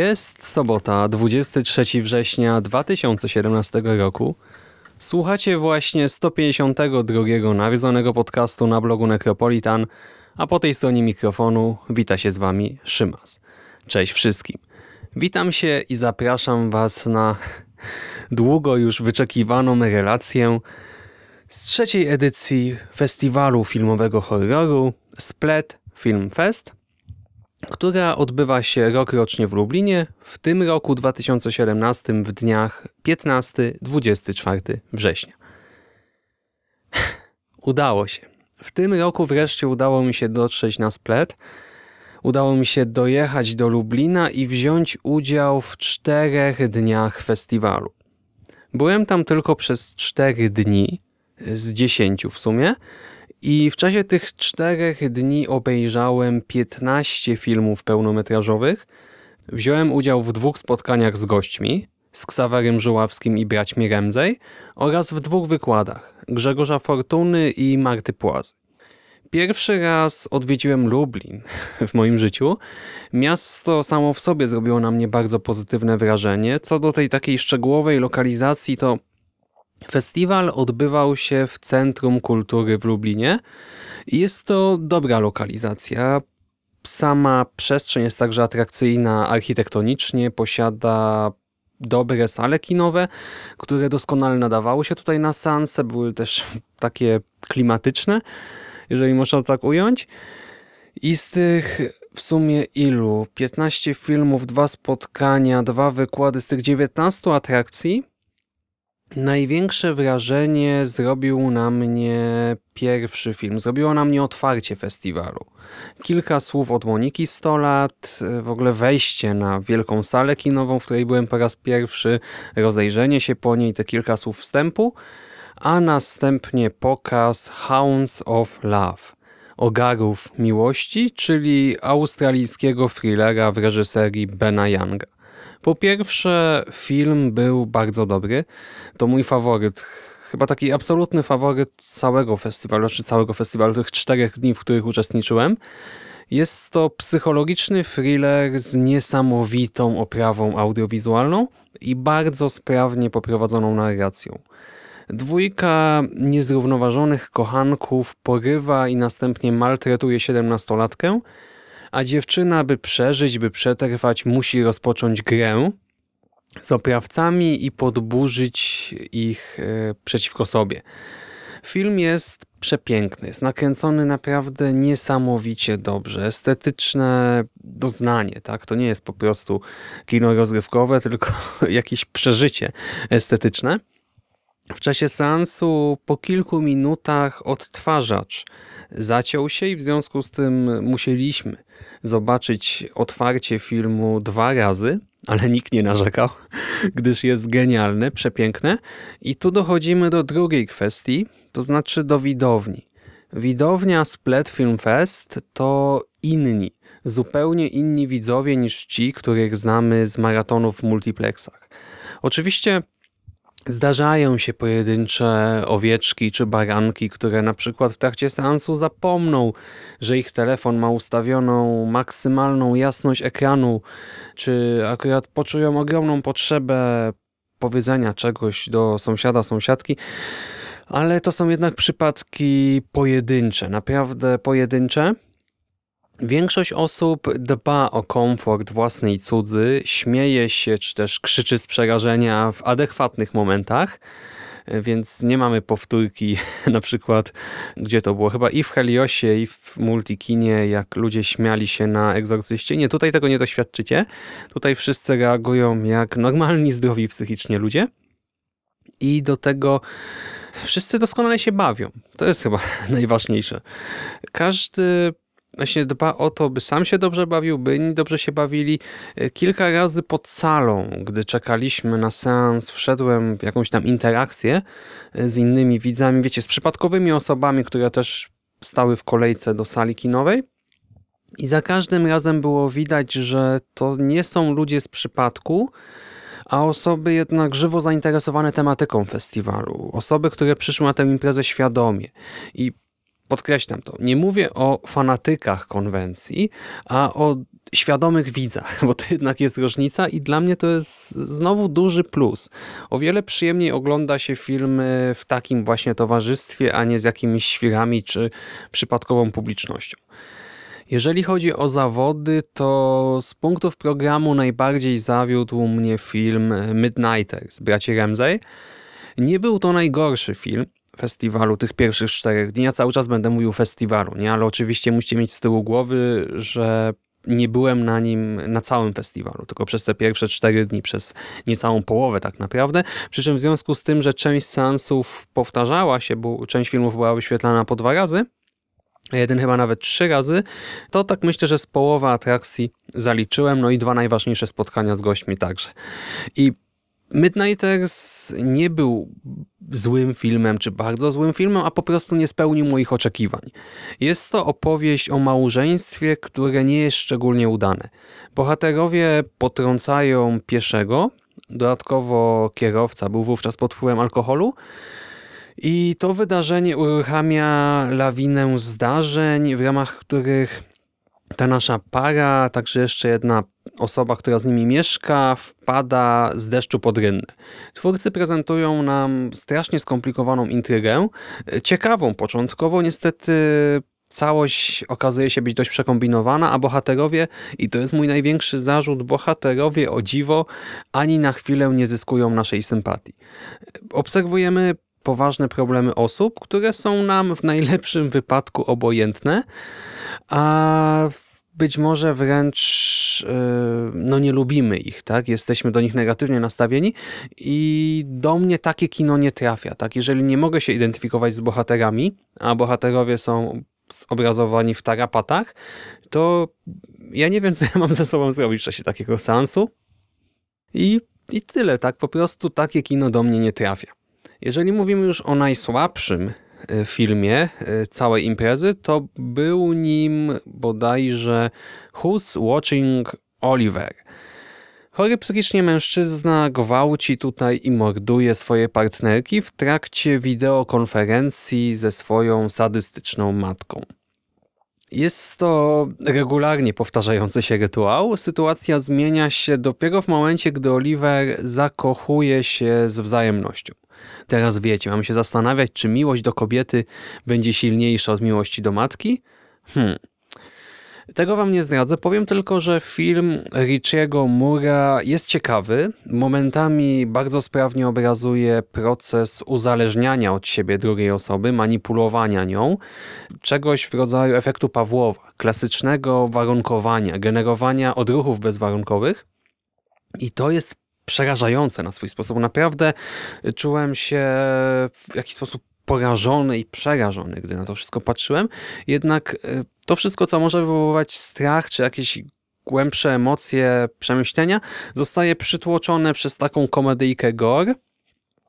Jest sobota, 23 września 2017 roku. Słuchacie właśnie 152 nawiedzonego podcastu na blogu Necropolitan, a po tej stronie mikrofonu wita się z Wami Szymas. Cześć wszystkim. Witam się i zapraszam Was na długo już wyczekiwaną relację z trzeciej edycji festiwalu filmowego horroru Splat Film Fest – która odbywa się rok rocznie w Lublinie, w tym roku 2017 w dniach 15-24 września. Udało się. W tym roku wreszcie udało mi się dotrzeć na splet. Udało mi się dojechać do Lublina i wziąć udział w czterech dniach festiwalu. Byłem tam tylko przez cztery dni, z dziesięciu w sumie, i w czasie tych czterech dni obejrzałem 15 filmów pełnometrażowych. Wziąłem udział w dwóch spotkaniach z gośćmi, z Ksawerem Żuławskim i braćmi Remzej oraz w dwóch wykładach Grzegorza Fortuny i Marty Płazy. Pierwszy raz odwiedziłem Lublin w moim życiu. Miasto samo w sobie zrobiło na mnie bardzo pozytywne wrażenie. Co do tej takiej szczegółowej lokalizacji, to Festiwal odbywał się w Centrum Kultury w Lublinie i jest to dobra lokalizacja. Sama przestrzeń jest także atrakcyjna architektonicznie, posiada dobre sale kinowe, które doskonale nadawały się tutaj na seanse, były też takie klimatyczne, jeżeli można tak ująć. I z tych w sumie ilu? 15 filmów, dwa spotkania, dwa wykłady, z tych 19 atrakcji Największe wrażenie zrobił na mnie pierwszy film. Zrobiło na mnie otwarcie festiwalu. Kilka słów od Moniki Stolat, w ogóle wejście na wielką salę kinową, w której byłem po raz pierwszy, rozejrzenie się po niej, te kilka słów wstępu, a następnie pokaz Hounds of Love, Ogarów Miłości, czyli australijskiego thrillera w reżyserii Bena Younga. Po pierwsze, film był bardzo dobry. To mój faworyt. Chyba taki absolutny faworyt całego festiwalu, czy całego festiwalu, tych czterech dni, w których uczestniczyłem. Jest to psychologiczny thriller z niesamowitą oprawą audiowizualną i bardzo sprawnie poprowadzoną narracją. Dwójka niezrównoważonych kochanków porywa i następnie maltretuje siedemnastolatkę, a dziewczyna, by przeżyć, by przetrwać, musi rozpocząć grę z oprawcami i podburzyć ich e, przeciwko sobie. Film jest przepiękny, jest nakręcony naprawdę niesamowicie dobrze. Estetyczne doznanie, tak? To nie jest po prostu kino rozrywkowe, tylko jakieś przeżycie estetyczne. W czasie seansu po kilku minutach odtwarzacz zaciął się i w związku z tym musieliśmy zobaczyć otwarcie filmu dwa razy, ale nikt nie narzekał, gdyż jest genialne, przepiękne. I tu dochodzimy do drugiej kwestii, to znaczy do widowni. Widownia Splat Film Fest to inni, zupełnie inni widzowie niż ci, których znamy z maratonów w multiplexach. Oczywiście Zdarzają się pojedyncze owieczki czy baranki, które na przykład w trakcie seansu zapomną, że ich telefon ma ustawioną maksymalną jasność ekranu, czy akurat poczują ogromną potrzebę powiedzenia czegoś do sąsiada, sąsiadki, ale to są jednak przypadki pojedyncze, naprawdę pojedyncze. Większość osób dba o komfort własny i cudzy, śmieje się czy też krzyczy z przerażenia w adekwatnych momentach, więc nie mamy powtórki na przykład, gdzie to było chyba i w Heliosie i w Multikinie, jak ludzie śmiali się na egzorcyście. Nie, tutaj tego nie doświadczycie. Tutaj wszyscy reagują jak normalni, zdrowi psychicznie ludzie. I do tego wszyscy doskonale się bawią. To jest chyba najważniejsze. Każdy właśnie dba o to, by sam się dobrze bawił, by inni dobrze się bawili. E, kilka razy pod salą, gdy czekaliśmy na seans, wszedłem w jakąś tam interakcję e, z innymi widzami, wiecie, z przypadkowymi osobami, które też stały w kolejce do sali kinowej. I za każdym razem było widać, że to nie są ludzie z przypadku, a osoby jednak żywo zainteresowane tematyką festiwalu. Osoby, które przyszły na tę imprezę świadomie. I podkreślam to, nie mówię o fanatykach konwencji, a o świadomych widzach, bo to jednak jest różnica i dla mnie to jest znowu duży plus. O wiele przyjemniej ogląda się filmy w takim właśnie towarzystwie, a nie z jakimiś świrami czy przypadkową publicznością. Jeżeli chodzi o zawody, to z punktów programu najbardziej zawiódł mnie film Midnighters, braci Ramsey. Nie był to najgorszy film, festiwalu, tych pierwszych czterech dni. Ja cały czas będę mówił festiwalu, nie? ale oczywiście musicie mieć z tyłu głowy, że nie byłem na nim na całym festiwalu, tylko przez te pierwsze cztery dni, przez niecałą połowę tak naprawdę. Przy czym w związku z tym, że część seansów powtarzała się, bo część filmów była wyświetlana po dwa razy, a jeden chyba nawet trzy razy, to tak myślę, że z połowy atrakcji zaliczyłem, no i dwa najważniejsze spotkania z gośćmi także. I Midnighters nie był złym filmem, czy bardzo złym filmem, a po prostu nie spełnił moich oczekiwań. Jest to opowieść o małżeństwie, które nie jest szczególnie udane. Bohaterowie potrącają pieszego, dodatkowo kierowca był wówczas pod wpływem alkoholu, i to wydarzenie uruchamia lawinę zdarzeń, w ramach których ta nasza para, także jeszcze jedna osoba, która z nimi mieszka, wpada z deszczu pod rynnę. Twórcy prezentują nam strasznie skomplikowaną intrygę, ciekawą początkowo, niestety całość okazuje się być dość przekombinowana, a bohaterowie, i to jest mój największy zarzut, bohaterowie o dziwo ani na chwilę nie zyskują naszej sympatii. Obserwujemy poważne problemy osób, które są nam w najlepszym wypadku obojętne, a być może wręcz e, no nie lubimy ich, tak? Jesteśmy do nich negatywnie nastawieni i do mnie takie kino nie trafia, tak? Jeżeli nie mogę się identyfikować z bohaterami, a bohaterowie są zobrazowani w tarapatach, to ja nie wiem, co ja mam ze sobą zrobić w czasie takiego seansu i, i tyle, tak? Po prostu takie kino do mnie nie trafia. Jeżeli mówimy już o najsłabszym filmie e, całej imprezy, to był nim bodajże Who's Watching Oliver. Chory psychicznie mężczyzna gwałci tutaj i morduje swoje partnerki w trakcie wideokonferencji ze swoją sadystyczną matką. Jest to regularnie powtarzający się rytuał. Sytuacja zmienia się dopiero w momencie, gdy Oliver zakochuje się z wzajemnością. Teraz wiecie, mamy się zastanawiać, czy miłość do kobiety będzie silniejsza od miłości do matki? Hmm. Tego wam nie zdradzę, powiem tylko, że film Richiego Mura jest ciekawy. Momentami bardzo sprawnie obrazuje proces uzależniania od siebie drugiej osoby, manipulowania nią, czegoś w rodzaju efektu Pawłowa, klasycznego warunkowania, generowania odruchów bezwarunkowych. I to jest przerażające na swój sposób. Naprawdę czułem się w jakiś sposób porażony i przerażony, gdy na to wszystko patrzyłem. Jednak e, to wszystko, co może wywoływać strach, czy jakieś głębsze emocje, przemyślenia, zostaje przytłoczone przez taką komedyjkę gore,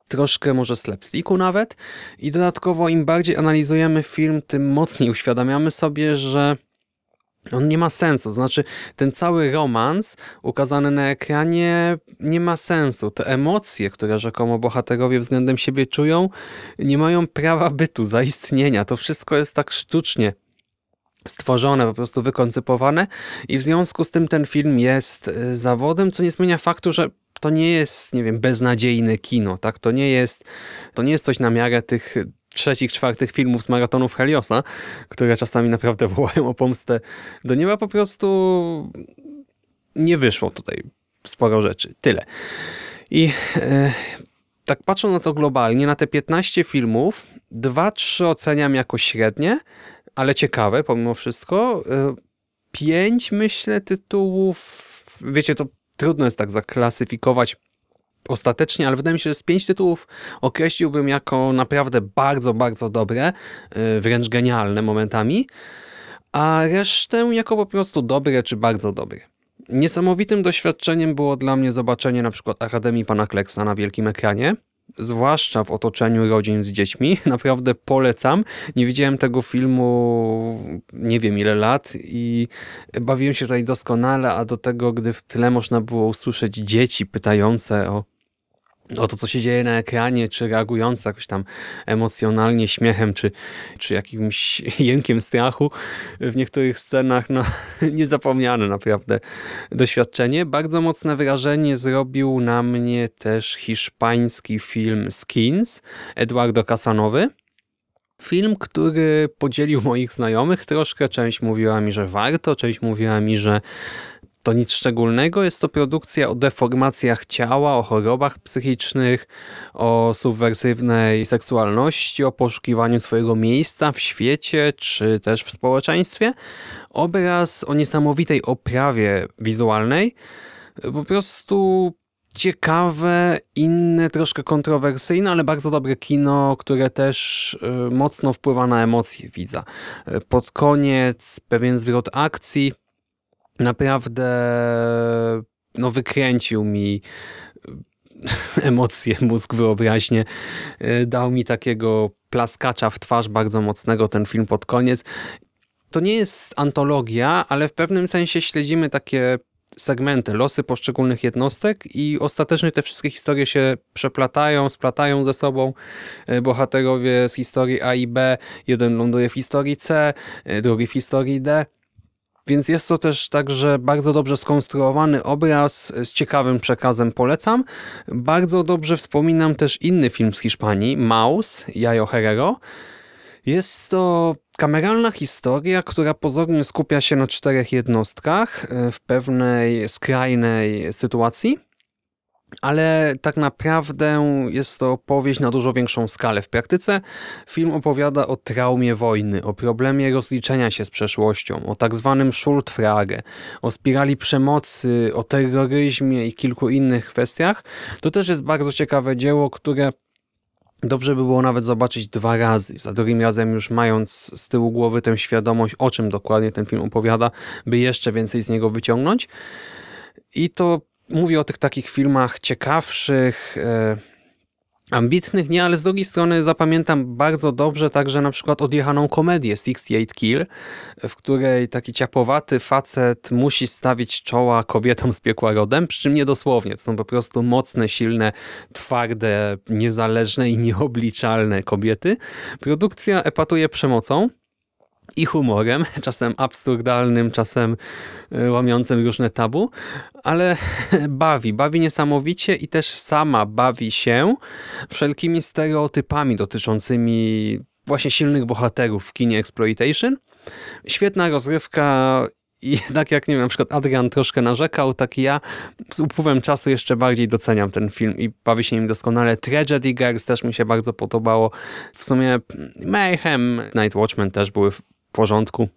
troszkę może slapsticku nawet i dodatkowo im bardziej analizujemy film, tym mocniej uświadamiamy sobie, że on nie ma sensu. Znaczy, ten cały romans ukazany na ekranie nie ma sensu. Te emocje, które rzekomo bohaterowie względem siebie czują, nie mają prawa bytu, zaistnienia. To wszystko jest tak sztucznie stworzone, po prostu wykoncypowane i w związku z tym ten film jest y, zawodem, co nie zmienia faktu, że to nie jest, nie wiem, beznadziejne kino, tak? To nie jest, to nie jest coś na miarę tych trzecich, czwartych filmów z maratonów Heliosa, które czasami naprawdę wołają o pomstę do nieba, po prostu nie wyszło tutaj sporo rzeczy. Tyle. I e, tak patrząc na to globalnie, na te 15 filmów, 2-3 oceniam jako średnie, ale ciekawe pomimo wszystko. E, 5 myślę tytułów, wiecie, to trudno jest tak zaklasyfikować ostatecznie, ale wydaje mi się, że z pięć tytułów określiłbym jako naprawdę bardzo, bardzo dobre, y, wręcz genialne momentami, a resztę jako po prostu dobre czy bardzo dobre. Niesamowitym doświadczeniem było dla mnie zobaczenie na przykład Akademii Pana Kleksa na wielkim ekranie, zwłaszcza w otoczeniu rodzin z dziećmi. Naprawdę polecam. Nie widziałem tego filmu nie wiem ile lat i bawiłem się tutaj doskonale, a do tego, gdy w tle można było usłyszeć dzieci pytające o o to, co się dzieje na ekranie, czy reagujące jakoś tam emocjonalnie śmiechem, czy, czy jakimś jękiem strachu w niektórych scenach, no niezapomniane naprawdę doświadczenie. Bardzo mocne wrażenie zrobił na mnie też hiszpański film Skins Eduardo Casanowy. Film, który podzielił moich znajomych troszkę. Część mówiła mi, że warto, część mówiła mi, że to nic szczególnego, jest to produkcja o deformacjach ciała, o chorobach psychicznych, o subwersywnej seksualności, o poszukiwaniu swojego miejsca w świecie czy też w społeczeństwie. Obraz o niesamowitej oprawie wizualnej, po prostu ciekawe, inne, troszkę kontrowersyjne, ale bardzo dobre kino, które też y, mocno wpływa na emocje widza. Pod koniec pewien zwrot akcji, naprawdę no, wykręcił mi emocje, mózg, wyobraźnię. Dał mi takiego plaskacza w twarz bardzo mocnego ten film pod koniec. To nie jest antologia, ale w pewnym sensie śledzimy takie segmenty, losy poszczególnych jednostek i ostatecznie te wszystkie historie się przeplatają, splatają ze sobą. Bohaterowie z historii A i B, jeden ląduje w historii C, drugi w historii D. Więc jest to też także bardzo dobrze skonstruowany obraz z ciekawym przekazem, polecam. Bardzo dobrze wspominam też inny film z Hiszpanii, Maus, Jajo Herrero. Jest to kameralna historia, która pozornie skupia się na czterech jednostkach e, w pewnej skrajnej sytuacji ale tak naprawdę jest to opowieść na dużo większą skalę. W praktyce film opowiada o traumie wojny, o problemie rozliczenia się z przeszłością, o tak zwanym Schuldfrage, o spirali przemocy, o terroryzmie i kilku innych kwestiach. To też jest bardzo ciekawe dzieło, które Dobrze by było nawet zobaczyć dwa razy, za drugim razem już mając z tyłu głowy tę świadomość, o czym dokładnie ten film opowiada, by jeszcze więcej z niego wyciągnąć. I to mówię o tych takich filmach ciekawszych, e, ambitnych, nie, ale z drugiej strony zapamiętam bardzo dobrze także na przykład odjechaną komedię 68 Kill, w której taki ciapowaty facet musi stawić czoła kobietom z piekła rodem, przy czym nie dosłownie, to są po prostu mocne, silne, twarde, niezależne i nieobliczalne kobiety. Produkcja epatuje przemocą, i humorem, czasem absurdalnym, czasem e, łamiącym różne tabu, ale bawi, bawi niesamowicie i też sama bawi się wszelkimi stereotypami dotyczącymi właśnie silnych bohaterów w kinie exploitation. Świetna rozrywka i tak jak, nie wiem, na przykład Adrian troszkę narzekał, tak ja z upływem czasu jeszcze bardziej doceniam ten film i bawi się nim doskonale. Tragedy Girls też mi się bardzo podobało. W sumie Mayhem, Night Watchmen też były porządku.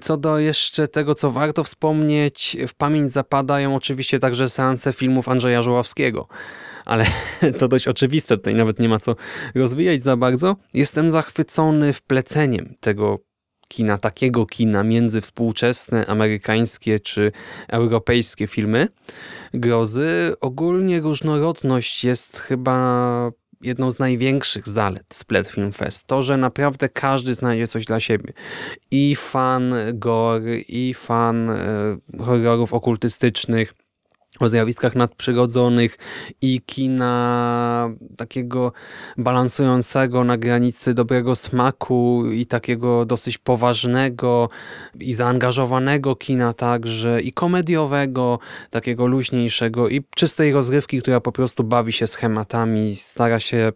Co do jeszcze tego, co warto wspomnieć, w pamięć zapadają oczywiście także seanse filmów Andrzeja Żuławskiego. Ale to dość oczywiste, tutaj nawet nie ma co rozwijać za bardzo. Jestem zachwycony wpleceniem tego kina, takiego kina między współczesne amerykańskie czy europejskie filmy grozy. Ogólnie różnorodność jest chyba jedną z największych zalet Splat Film Fest. To, że naprawdę każdy znajdzie coś dla siebie. I fan gore, i fan e, horrorów okultystycznych, o zjawiskach nadprzyrodzonych i kina takiego balansującego na granicy dobrego smaku i takiego dosyć poważnego i zaangażowanego kina także i komediowego, takiego luźniejszego i czystej rozrywki, która po prostu bawi się schematami, stara się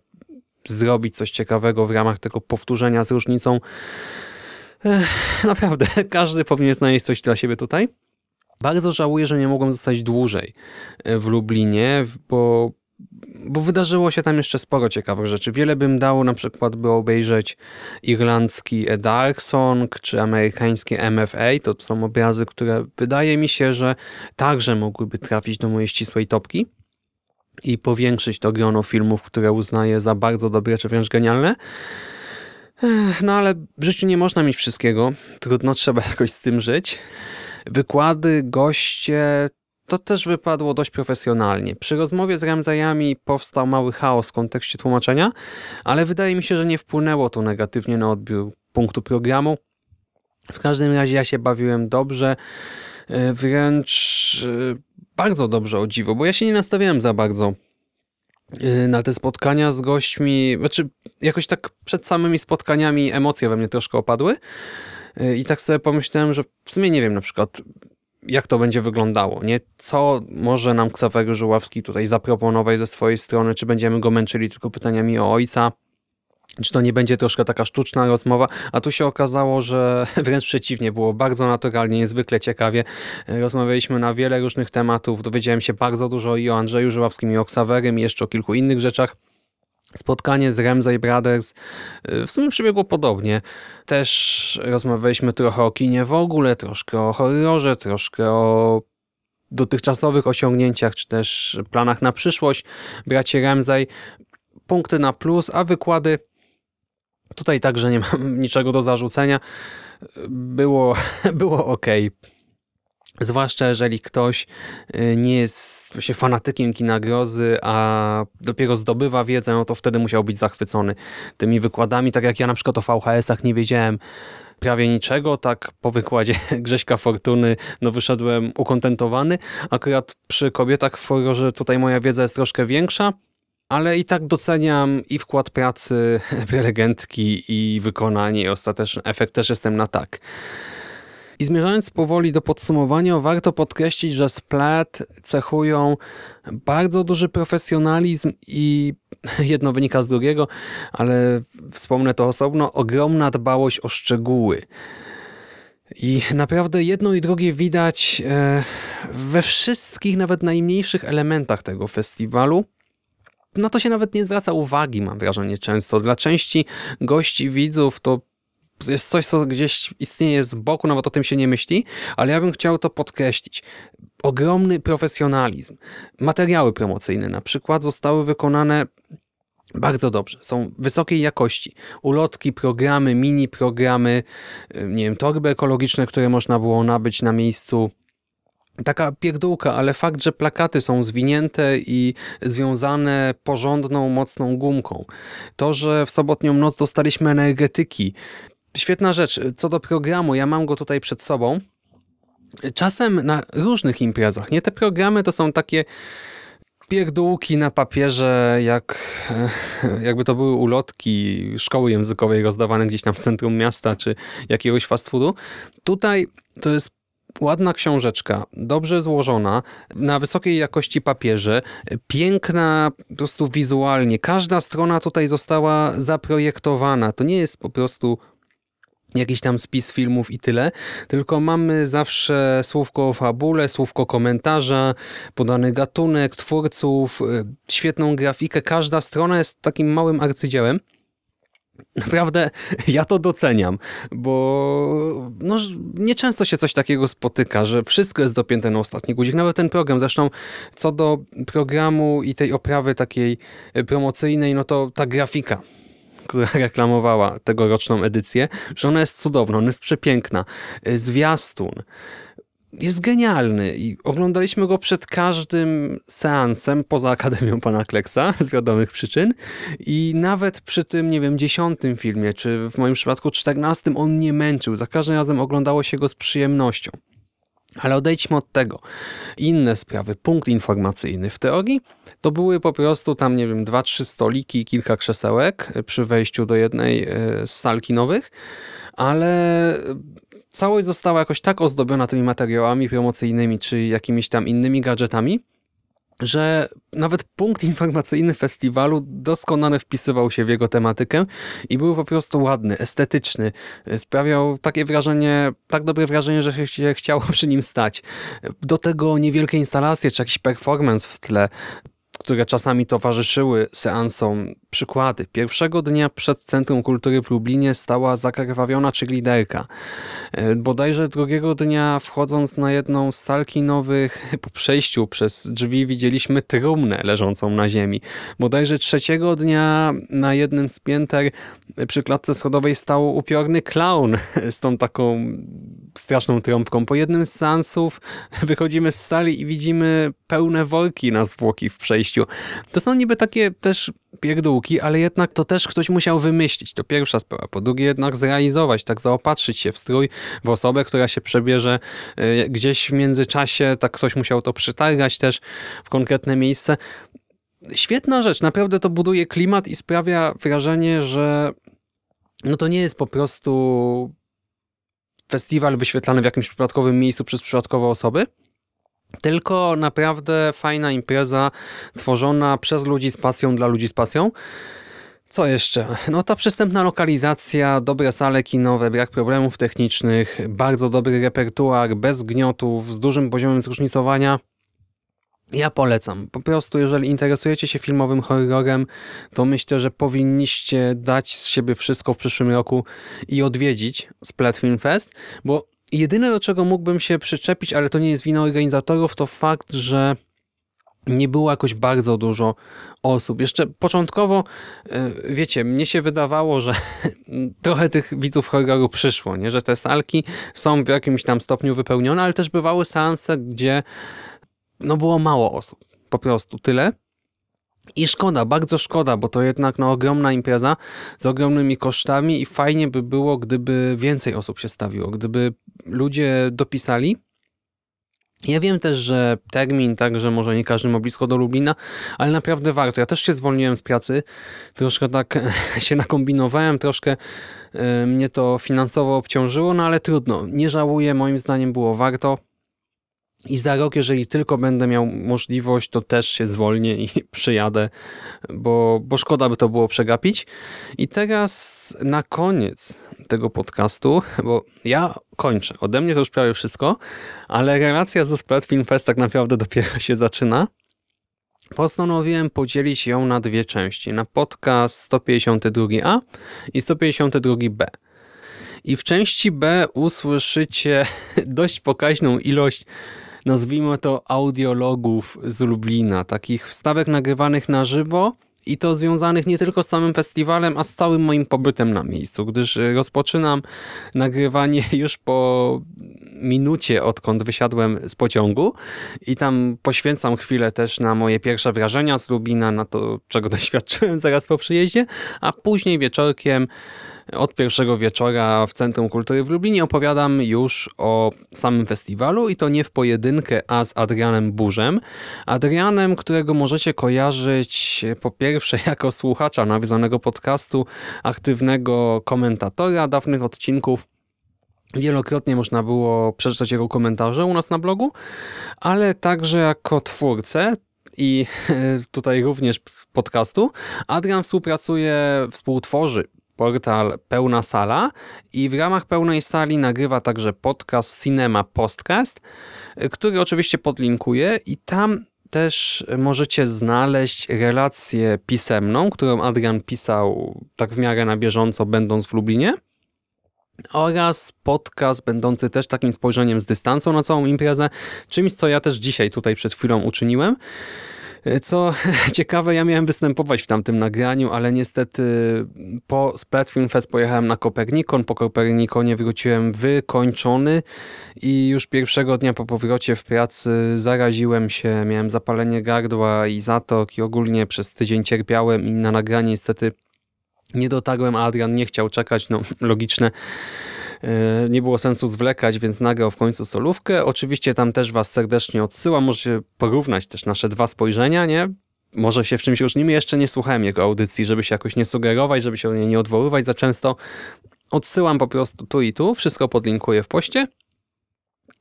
zrobić coś ciekawego w ramach tego powtórzenia z różnicą. Ech, naprawdę, każdy powinien znaleźć coś dla siebie tutaj. Bardzo żałuję, że nie mogłem zostać dłużej e, w Lublinie, bo, bo wydarzyło się tam jeszcze sporo ciekawych rzeczy. Wiele bym dało na przykład, by obejrzeć irlandzki Dark Song czy amerykańskie MFA. To są obrazy, które wydaje mi się, że także mogłyby trafić do mojej ścisłej topki i powiększyć to grono filmów, które uznaję za bardzo dobre czy wręcz genialne. No ale w życiu nie można mieć wszystkiego. Trudno, trzeba jakoś z tym żyć. Wykłady, goście, to też wypadło dość profesjonalnie. Przy rozmowie z Ramzajami powstał mały chaos w kontekście tłumaczenia, ale wydaje mi się, że nie wpłynęło to negatywnie na odbiór punktu programu. W każdym razie ja się bawiłem dobrze, e, wręcz e, bardzo dobrze o dziwo, bo ja się nie nastawiałem za bardzo e, na te spotkania z gośćmi, znaczy jakoś tak przed samymi spotkaniami emocje we mnie troszkę opadły i tak sobie pomyślałem, że w sumie nie wiem na przykład jak to będzie wyglądało, nie? Co może nam Ksawery Żuławski tutaj zaproponować ze swojej strony, czy będziemy go męczyli tylko pytaniami o ojca, czy to nie będzie troszkę taka sztuczna rozmowa, a tu się okazało, że wręcz przeciwnie, było bardzo naturalnie, niezwykle ciekawie. Rozmawialiśmy na wiele różnych tematów, dowiedziałem się bardzo dużo i o Andrzeju Żuławskim, i o Ksawerym, i jeszcze o kilku innych rzeczach. Spotkanie z Ramsay Brothers y, w sumie przebiegło podobnie. Też rozmawialiśmy trochę o kinie w ogóle, troszkę o horrorze, troszkę o dotychczasowych osiągnięciach, czy też planach na przyszłość. Bracie Ramsay, punkty na plus, a wykłady tutaj także nie mam niczego do zarzucenia. Było, było ok. Zwłaszcza jeżeli ktoś y, nie jest się fanatykiem kina grozy, a dopiero zdobywa wiedzę, no to wtedy musiał być zachwycony tymi wykładami. Tak jak ja na przykład o VHS-ach nie wiedziałem prawie niczego, tak po wykładzie Grześka Fortuny no wyszedłem ukontentowany. Akurat przy kobietach w horrorze tutaj moja wiedza jest troszkę większa, ale i tak doceniam i wkład pracy prelegentki i wykonanie i ostateczny efekt też jestem na tak. I zmierzając powoli do podsumowania, warto podkreślić, że Splat cechują bardzo duży profesjonalizm i jedno wynika z drugiego, ale wspomnę to osobno, ogromna dbałość o szczegóły. I naprawdę jedno i drugie widać e, we wszystkich, nawet najmniejszych elementach tego festiwalu. No to się nawet nie zwraca uwagi, mam wrażenie, często. Dla części gości, widzów to jest coś, co gdzieś istnieje z boku, nawet o tym się nie myśli, ale ja bym chciał to podkreślić. Ogromny profesjonalizm. Materiały promocyjne na przykład zostały wykonane bardzo dobrze. Są wysokiej jakości. Ulotki, programy, mini programy, nie wiem, torby ekologiczne, które można było nabyć na miejscu. Taka pierdółka, ale fakt, że plakaty są zwinięte i związane porządną, mocną gumką. To, że w sobotnią noc dostaliśmy energetyki, Świetna rzecz. Co do programu, ja mam go tutaj przed sobą. Czasem na różnych imprezach, nie? Te programy to są takie pierdółki na papierze, jak jakby to były ulotki szkoły językowej rozdawane gdzieś tam w centrum miasta, czy jakiegoś fast foodu. Tutaj to jest ładna książeczka, dobrze złożona, na wysokiej jakości papierze, piękna po prostu wizualnie. Każda strona tutaj została zaprojektowana. To nie jest po prostu jakiś tam spis filmów i tyle, tylko mamy zawsze słówko o fabule, słówko komentarza, podany gatunek, twórców, y, świetną grafikę. Każda strona jest takim małym arcydziełem. Naprawdę ja to doceniam, bo no, nieczęsto się coś takiego spotyka, że wszystko jest dopięte na ostatni guzik. Nawet ten program, zresztą co do programu i tej oprawy takiej promocyjnej, no to ta grafika która reklamowała tegoroczną edycję, że ona jest cudowna, ona jest przepiękna. Y, zwiastun jest genialny i oglądaliśmy go przed każdym seansem poza Akademią Pana Kleksa z wiadomych przyczyn i nawet przy tym, nie wiem, dziesiątym filmie, czy w moim przypadku czternastym on nie męczył. Za każdym razem oglądało się go z przyjemnością. Ale odejdźmy od tego. Inne sprawy, punkt informacyjny. W teorii to były po prostu tam, nie wiem, dwa, trzy stoliki i kilka krzesełek przy wejściu do jednej e, z sal kinowych, ale całość została jakoś tak ozdobiona tymi materiałami promocyjnymi czy jakimiś tam innymi gadżetami, że nawet punkt informacyjny festiwalu doskonale wpisywał się w jego tematykę i był po prostu ładny, estetyczny. Sprawiał takie wrażenie, tak dobre wrażenie, że się chciało przy nim stać. Do tego niewielkie instalacje czy jakiś performance w tle które czasami towarzyszyły seansom. Przykłady. Pierwszego dnia przed Centrum Kultury w Lublinie stała zakarwawiona czy liderka. E, bodajże drugiego dnia wchodząc na jedną z sal kinowych po przejściu przez drzwi widzieliśmy trumnę leżącą na ziemi. Bodajże trzeciego dnia na jednym z pięter przy klatce schodowej stał upiorny clown z tą taką straszną trąbką. Po jednym z seansów wychodzimy z sali i widzimy pełne worki na zwłoki w przejściu. To są niby takie też pierdółki, ale jednak to też ktoś musiał wymyślić. To pierwsza sprawa. Po drugie jednak zrealizować, tak zaopatrzyć się w strój, w osobę, która się przebierze e, gdzieś w międzyczasie, tak ktoś musiał to przytargać też w konkretne miejsce. Świetna rzecz, naprawdę to buduje klimat i sprawia wrażenie, że no to nie jest po prostu festiwal wyświetlany w jakimś przypadkowym miejscu przez przypadkowe osoby, tylko naprawdę fajna impreza tworzona przez ludzi z pasją dla ludzi z pasją. Co jeszcze? No ta przystępna lokalizacja, dobre sale kinowe, brak problemów technicznych, bardzo dobry repertuar, bez gniotów, z dużym poziomem zróżnicowania. Ja polecam. Po prostu, jeżeli interesujecie się filmowym horrorem, to myślę, że powinniście dać z siebie wszystko w przyszłym roku i odwiedzić Splat Film Fest, bo jedyne do czego mógłbym się przyczepić, ale to nie jest wina organizatorów, to fakt, że nie było jakoś bardzo dużo osób. Jeszcze początkowo, e, wiecie, mnie się wydawało, że trochę tych widzów horroru przyszło, nie? że te salki są w jakimś tam stopniu wypełnione, ale też bywały seanse, gdzie no było mało osób. Po prostu tyle. I szkoda, bardzo szkoda, bo to jednak no, ogromna impreza z ogromnymi kosztami i fajnie by było, gdyby więcej osób się stawiło, gdyby ludzie dopisali. Ja wiem też, że termin, także może nie każdy ma blisko do Lublina, ale naprawdę warto. Ja też się zwolniłem z pracy, troszkę tak się nakombinowałem, troszkę e, mnie to finansowo obciążyło, no ale trudno. Nie żałuję, moim zdaniem było warto. I za rok, jeżeli tylko będę miał możliwość, to też się zwolnię i przyjadę, bo, bo szkoda by to było przegapić. I teraz na koniec tego podcastu, bo ja kończę. Ode mnie to już prawie wszystko, ale relacja ze Splat Film Fest tak naprawdę dopiero się zaczyna. Postanowiłem podzielić ją na dwie części. Na podcast 152a i 152b. I w części B usłyszycie dość pokaźną ilość nazwijmy to audiologów z Lublina, takich wstawek nagrywanych na żywo i to związanych nie tylko z samym festiwalem, a z całym moim pobytem na miejscu, gdyż rozpoczynam nagrywanie już po minucie, odkąd wysiadłem z pociągu i tam poświęcam chwilę też na moje pierwsze wrażenia z Lubina, na to, czego doświadczyłem zaraz po przyjeździe, a później wieczorkiem od pierwszego wieczora w Centrum Kultury w Lublinie opowiadam już o samym festiwalu i to nie w pojedynkę, a z Adrianem Burzem. Adrianem, którego możecie kojarzyć po pierwsze jako słuchacza nawiązanego podcastu, aktywnego komentatora dawnych odcinków, Wielokrotnie można było przeczytać jego komentarze u nas na blogu, ale także jako twórcę i tutaj również z podcastu. Adrian współpracuje, współtworzy portal Pełna Sala i w ramach Pełnej Sali nagrywa także podcast Cinema Podcast, który oczywiście podlinkuję i tam też możecie znaleźć relację pisemną, którą Adrian pisał tak w miarę na bieżąco, będąc w Lublinie oraz podcast będący też takim spojrzeniem z dystansu na całą imprezę, czymś co ja też dzisiaj tutaj przed chwilą uczyniłem. Co ciekawe, ja miałem występować w tamtym nagraniu, ale niestety po Splat Film Fest pojechałem na Kopernikon. Po Kopernikonie wróciłem wykończony i już pierwszego dnia po powrocie w pracy zaraziłem się, miałem zapalenie gardła i zatok i ogólnie przez tydzień cierpiałem i na nagranie niestety nie dotarłem, a Adrian nie chciał czekać, no logiczne. E, nie było sensu zwlekać, więc nagrał w końcu solówkę. Oczywiście tam też was serdecznie odsyłam. Możecie porównać też nasze dwa spojrzenia, nie? Może się w czymś różnimy. Jeszcze nie słuchałem jego audycji, żeby się jakoś nie sugerować, żeby się o niej nie odwoływać za często. Odsyłam po prostu tu i tu. Wszystko podlinkuję w poście.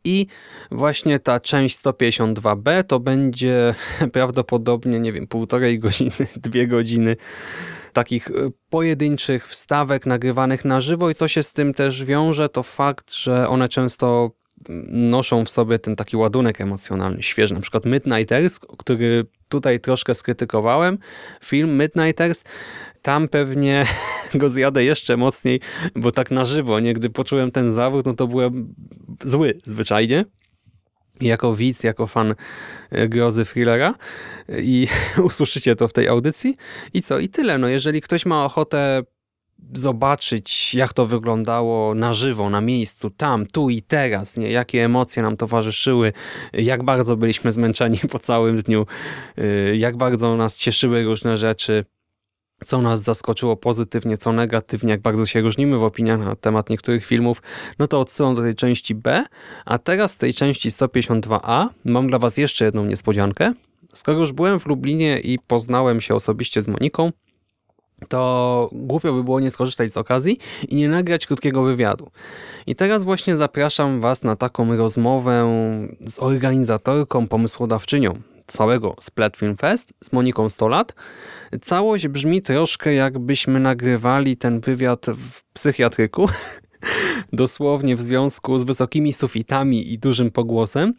I właśnie ta część 152b to będzie prawdopodobnie, nie wiem, półtorej godziny, dwie godziny takich e, pojedynczych wstawek nagrywanych na żywo i co się z tym też wiąże, to fakt, że one często noszą w sobie ten taki ładunek emocjonalny, świeży. Na przykład Midnighters, który tutaj troszkę skrytykowałem, film Midnighters, tam pewnie go zjadę jeszcze mocniej, bo tak na żywo, nie? Gdy poczułem ten zawód, no to byłem zły zwyczajnie. Jako widz, jako fan e, grozy thrillera i usłyszycie to w tej audycji. I co? I tyle. No jeżeli ktoś ma ochotę zobaczyć, jak to wyglądało na żywo, na miejscu, tam, tu i teraz, nie? jakie emocje nam towarzyszyły, jak bardzo byliśmy zmęczeni po całym dniu, y, jak bardzo nas cieszyły różne rzeczy, co nas zaskoczyło pozytywnie, co negatywnie, jak bardzo się różnimy w opiniach na temat niektórych filmów, no to odsyłam do tej części B, a teraz z tej części 152A mam dla Was jeszcze jedną niespodziankę. Skoro już byłem w Lublinie i poznałem się osobiście z Moniką, to głupio by było nie skorzystać z okazji i nie nagrać krótkiego wywiadu. I teraz właśnie zapraszam Was na taką rozmowę z organizatorką, pomysłodawczynią całego Splat Film Fest z Moniką Stolat. Całość brzmi troszkę jakbyśmy nagrywali ten wywiad w psychiatryku, dosłownie w związku z wysokimi sufitami i dużym pogłosem,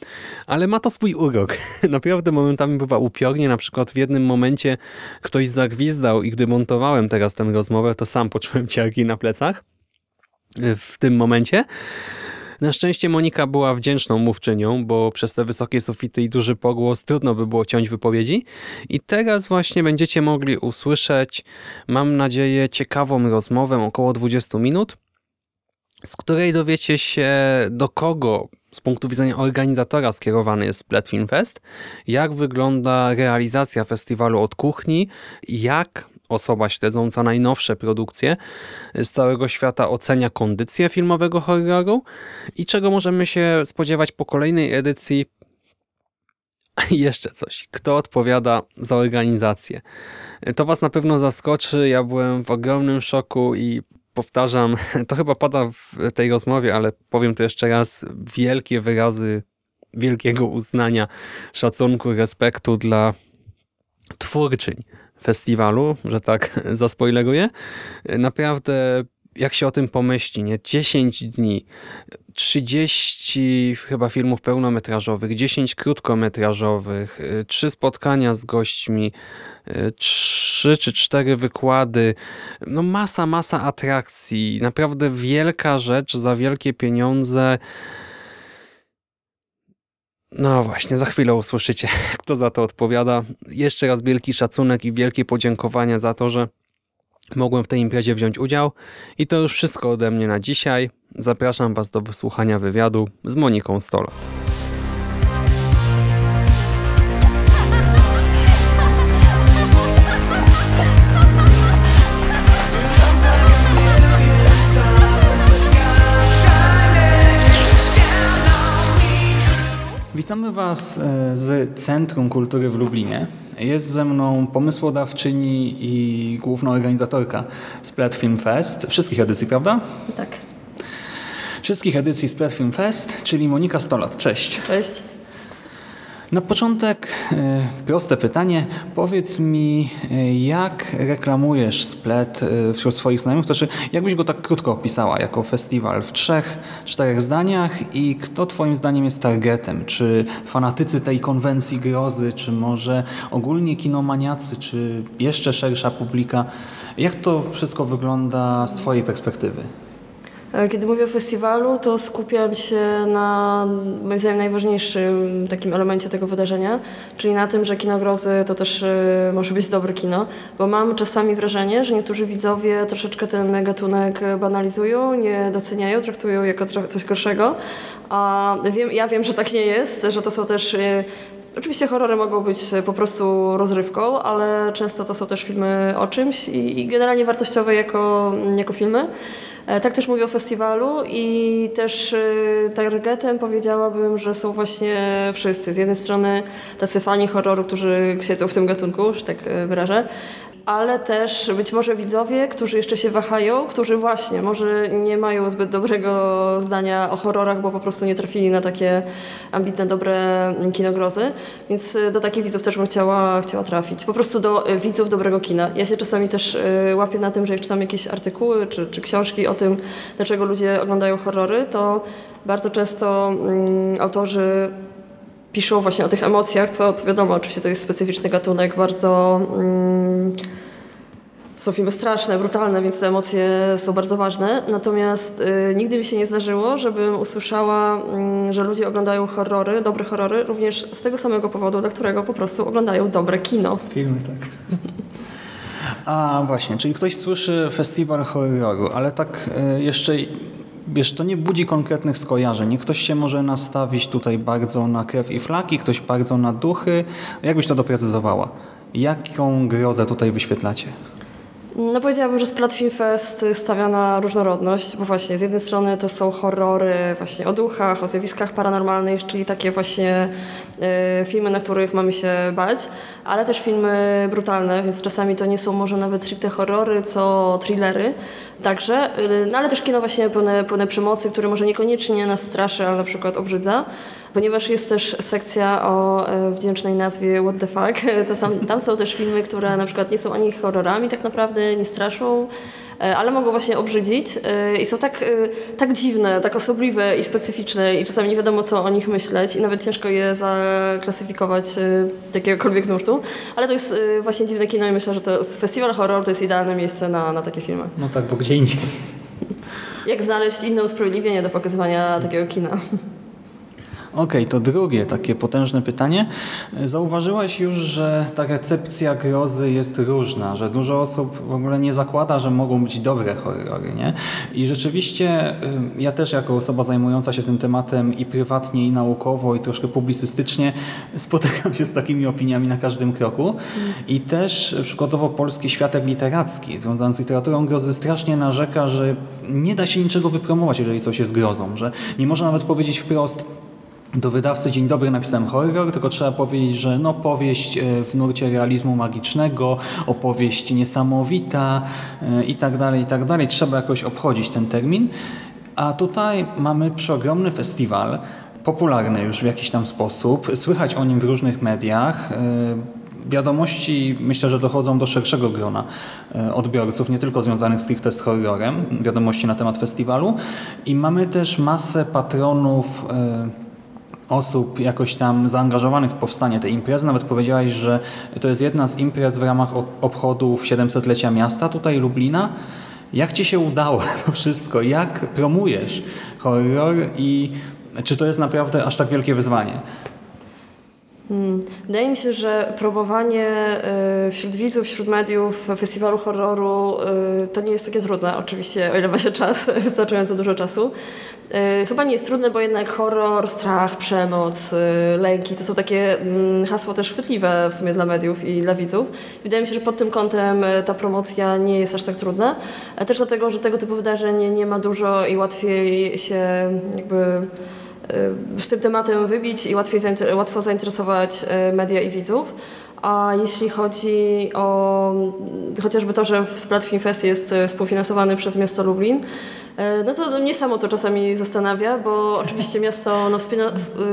ale ma to swój urok. Naprawdę momentami bywa upiornie, na przykład w jednym momencie ktoś zagwizdał i gdy montowałem teraz tę rozmowę, to sam poczułem ciarki na plecach w tym momencie. Na szczęście Monika była wdzięczną mówczynią, bo przez te wysokie sufity i duży pogłos trudno by było ciąć wypowiedzi. I teraz właśnie będziecie mogli usłyszeć, mam nadzieję, ciekawą rozmowę, około 20 minut, z której dowiecie się do kogo z punktu widzenia organizatora skierowany jest Splat Film Fest, jak wygląda realizacja festiwalu od kuchni, jak osoba śledząca najnowsze produkcje z całego świata ocenia kondycję filmowego horroru i czego możemy się spodziewać po kolejnej edycji. Jeszcze coś. Kto odpowiada za organizację? To Was na pewno zaskoczy. Ja byłem w ogromnym szoku i powtarzam, to chyba pada w tej rozmowie, ale powiem to jeszcze raz, wielkie wyrazy wielkiego uznania, szacunku, respektu dla twórczyń festiwalu, że tak zaspoileruję. Naprawdę jak się o tym pomyśli, nie? 10 dni, 30 chyba filmów pełnometrażowych, 10 krótkometrażowych, 3 spotkania z gośćmi, 3 czy 4 wykłady, no masa, masa atrakcji, naprawdę wielka rzecz za wielkie pieniądze. No właśnie, za chwilę usłyszycie, kto za to odpowiada. Jeszcze raz wielki szacunek i wielkie podziękowania za to, że mogłem w tej imprezie wziąć udział. I to już wszystko ode mnie na dzisiaj. Zapraszam Was do wysłuchania wywiadu z Moniką Stola. Witamy Was e, z Centrum Kultury w Lublinie. Jest ze mną pomysłodawczyni i główna organizatorka Splat Film Fest. Wszystkich edycji, prawda? Tak. Wszystkich edycji Splat Film Fest, czyli Monika Stolat. Cześć. Cześć. Na początek e, proste pytanie. Powiedz mi, e, jak reklamujesz Splet e, wśród swoich znajomych? To znaczy, jakbyś go tak krótko opisała jako festiwal w trzech, czterech zdaniach i kto twoim zdaniem jest targetem? Czy fanatycy tej konwencji grozy, czy może ogólnie kinomaniacy, czy jeszcze szersza publika? Jak to wszystko wygląda z twojej perspektywy? E, kiedy mówię o festiwalu, to skupiam się na moim zdaniem najważniejszym takim elemencie tego wydarzenia, czyli na tym, że kino grozy to też e, może być dobre kino, bo mam czasami wrażenie, że niektórzy widzowie troszeczkę ten gatunek banalizują, nie doceniają, traktują jako coś gorszego, a wiem, ja wiem, że tak nie jest, że to są też e, Oczywiście horrory mogą być po prostu rozrywką, ale często to są też filmy o czymś i, i generalnie wartościowe jako, jako filmy. E, tak też mówię o festiwalu i też e, targetem powiedziałabym, że są właśnie wszyscy. Z jednej strony tacy fani horroru, którzy siedzą w tym gatunku, że tak e, wyrażę, ale też być może widzowie, którzy jeszcze się wahają, którzy właśnie może nie mają zbyt dobrego zdania o horrorach, bo po prostu nie trafili na takie ambitne, dobre kinogrozy, więc y, do takich widzów też bym chciała, chciała trafić. Po prostu do y, widzów dobrego kina. Ja się czasami też y, łapię na tym, że jak czytam jakieś artykuły czy, czy książki o tym, dlaczego ludzie oglądają horrory, to bardzo często mm, autorzy piszą właśnie o tych emocjach, co to wiadomo, oczywiście to jest specyficzny gatunek, bardzo... Mm, są filmy straszne, brutalne, więc te emocje są bardzo ważne. Natomiast y, nigdy mi się nie zdarzyło, żebym usłyszała, y, że ludzie oglądają horrory, dobre horrory, również z tego samego powodu, dla którego po prostu oglądają dobre kino. Filmy, tak. A właśnie, czyli ktoś słyszy festiwal horroru, ale tak e, jeszcze, wiesz, to nie budzi konkretnych skojarzeń. Ktoś się może nastawić tutaj bardzo na krew i flaki, ktoś bardzo na duchy. Jak byś to doprecyzowała? Jaką grozę tutaj wyświetlacie? No powiedziałabym, że Splat Film Fest stawia na różnorodność, bo właśnie z jednej strony to są horrory właśnie o duchach, o zjawiskach paranormalnych, czyli takie właśnie y, filmy, na których mamy się bać, ale też filmy brutalne, więc czasami to nie są może nawet stricte horrory, co thrillery. Także, y, no ale też kino właśnie pełne, pełne przemocy, które może niekoniecznie nas straszy, ale na przykład obrzydza ponieważ jest też sekcja o e, wdzięcznej nazwie What the fuck, to sam, tam są też filmy, które na przykład nie są ani horrorami tak naprawdę, nie straszą, e, ale mogą właśnie obrzydzić e, i są tak, tak dziwne, tak osobliwe i specyficzne i czasami nie wiadomo co o nich myśleć i nawet ciężko je zaklasyfikować do jakiegokolwiek nurtu, ale to jest właśnie dziwne kino i myślę, że to festiwal horror to jest idealne miejsce na, na takie filmy. No tak, bo gdzie indziej. Jak znaleźć inne usprawiedliwienie do pokazywania takiego kina? Okay, to drugie takie potężne pytanie. Zauważyłaś już, że ta recepcja grozy jest różna, że dużo osób w ogóle nie zakłada, że mogą być dobre horrory, nie? I rzeczywiście ja też jako osoba zajmująca się tym tematem i prywatnie, i naukowo, i troszkę publicystycznie spotykam się z takimi opiniami na każdym kroku. I też przykładowo polski światek literacki związany z literaturą grozy strasznie narzeka, że nie da się niczego wypromować, jeżeli coś jest grozą, że nie można nawet powiedzieć wprost do wydawcy dzień dobry napisałem horror, tylko trzeba powiedzieć, że no powieść e, w nurcie realizmu magicznego, opowieść niesamowita e, i tak dalej, i tak dalej. Trzeba jakoś obchodzić ten termin. A tutaj mamy przeogromny festiwal, popularny już w jakiś tam sposób, słychać o nim w różnych mediach. E, wiadomości myślę, że dochodzą do szerszego grona odbiorców, nie tylko związanych stricte z horrorem, wiadomości na temat festiwalu. I mamy też masę patronów osób jakoś tam zaangażowanych w powstanie tej imprezy. Nawet powiedziałaś, że to jest jedna z imprez w ramach obchodów 700-lecia miasta tutaj Lublina. Jak Ci się udało to wszystko? Jak promujesz horror i czy to jest naprawdę aż tak wielkie wyzwanie? Hmm. Wydaje mi się, że promowanie y, wśród widzów, wśród mediów festiwalu horroru y, to nie jest takie trudne, oczywiście, o ile ma się czas, wystarczająco dużo czasu. Y, chyba nie jest trudne, bo jednak horror, strach, przemoc, lęki to są takie mm, hasła też chwytliwe w sumie dla mediów i dla widzów. Wydaje mi się, że pod tym kątem ta promocja nie jest aż tak trudna. Też dlatego, że tego typu wydarzeń nie ma dużo i łatwiej się jakby z tym tematem wybić i łatwiej, łatwo zainteresować e, media i widzów. A jeśli chodzi o chociażby to, że Splat Film Fest jest e, współfinansowany przez miasto Lublin, E, no to mnie samo to czasami zastanawia, bo oczywiście miasto no,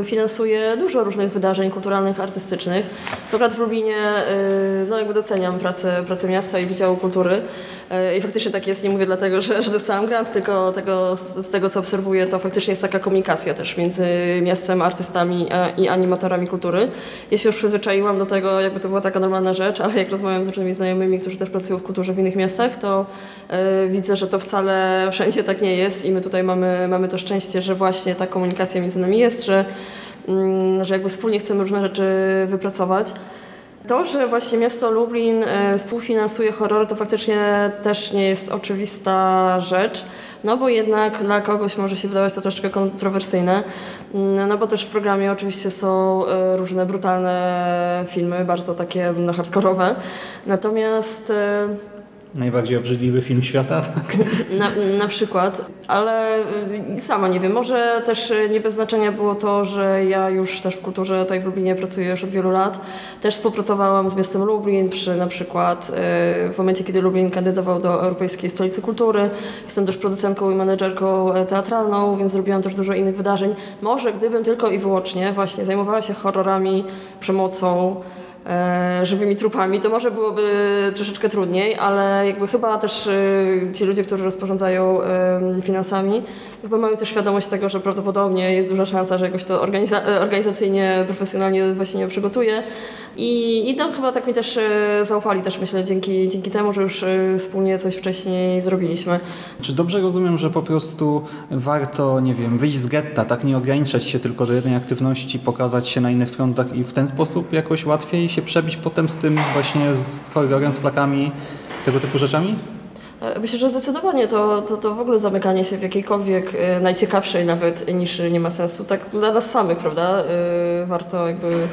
finansuje dużo różnych wydarzeń kulturalnych, artystycznych. To akurat w Lublinie no, jakby doceniam pracę, pracę miasta i Wydziału Kultury. E, I faktycznie tak jest, nie mówię dlatego, że, że dostałam grant, tylko tego, z tego co obserwuję, to faktycznie jest taka komunikacja też między miastem, artystami i animatorami kultury. Ja się już przyzwyczaiłam do tego, jakby to była taka normalna rzecz, ale jak rozmawiam z różnymi znajomymi, którzy też pracują w kulturze w innych miastach, to widzę, że to wcale wszędzie tak nie jest i my tutaj mamy, mamy to szczęście, że właśnie ta komunikacja między nami jest, że, mm, że jakby wspólnie chcemy różne rzeczy wypracować. To, że właśnie miasto Lublin e, współfinansuje horror, to faktycznie też nie jest oczywista rzecz, no bo jednak dla kogoś może się wydawać to troszeczkę kontrowersyjne, mm, no bo też w programie oczywiście są e, różne brutalne filmy, bardzo takie no, hardkorowe. Natomiast e, Najbardziej obrzydliwy film świata, tak? Na, na przykład, ale y, sama nie wiem, może też nie bez znaczenia było to, że ja już też w kulturze tutaj w Lublinie pracuję już od wielu lat. Też współpracowałam z miastem Lublin przy na przykład y, w momencie, kiedy Lublin kandydował do Europejskiej Stolicy Kultury. Jestem też producentką i menedżerką e, teatralną, więc zrobiłam też dużo innych wydarzeń. Może gdybym tylko i wyłącznie właśnie zajmowała się horrorami, przemocą, żywymi trupami, to może byłoby troszeczkę trudniej, ale jakby chyba też e, ci ludzie, którzy rozporządzają e, finansami, chyba mają też świadomość tego, że prawdopodobnie jest duża szansa, że jakoś to organiza e, organizacyjnie, profesjonalnie właśnie nie przygotuje. I, I chyba tak mi też e, zaufali też myślę dzięki, dzięki temu, że już e, wspólnie coś wcześniej zrobiliśmy. Czy dobrze rozumiem, że po prostu warto, nie wiem, wyjść z getta, tak nie ograniczać się tylko do jednej aktywności, pokazać się na innych frontach i w ten sposób jakoś łatwiej się przebić potem z tym właśnie z horrorem, z flakami, tego typu rzeczami? E, Myślę, że zdecydowanie to, to, to w ogóle zamykanie się w jakiejkolwiek e, najciekawszej nawet niszy nie ma sensu. Tak dla nas samych, prawda? E, Warto jakby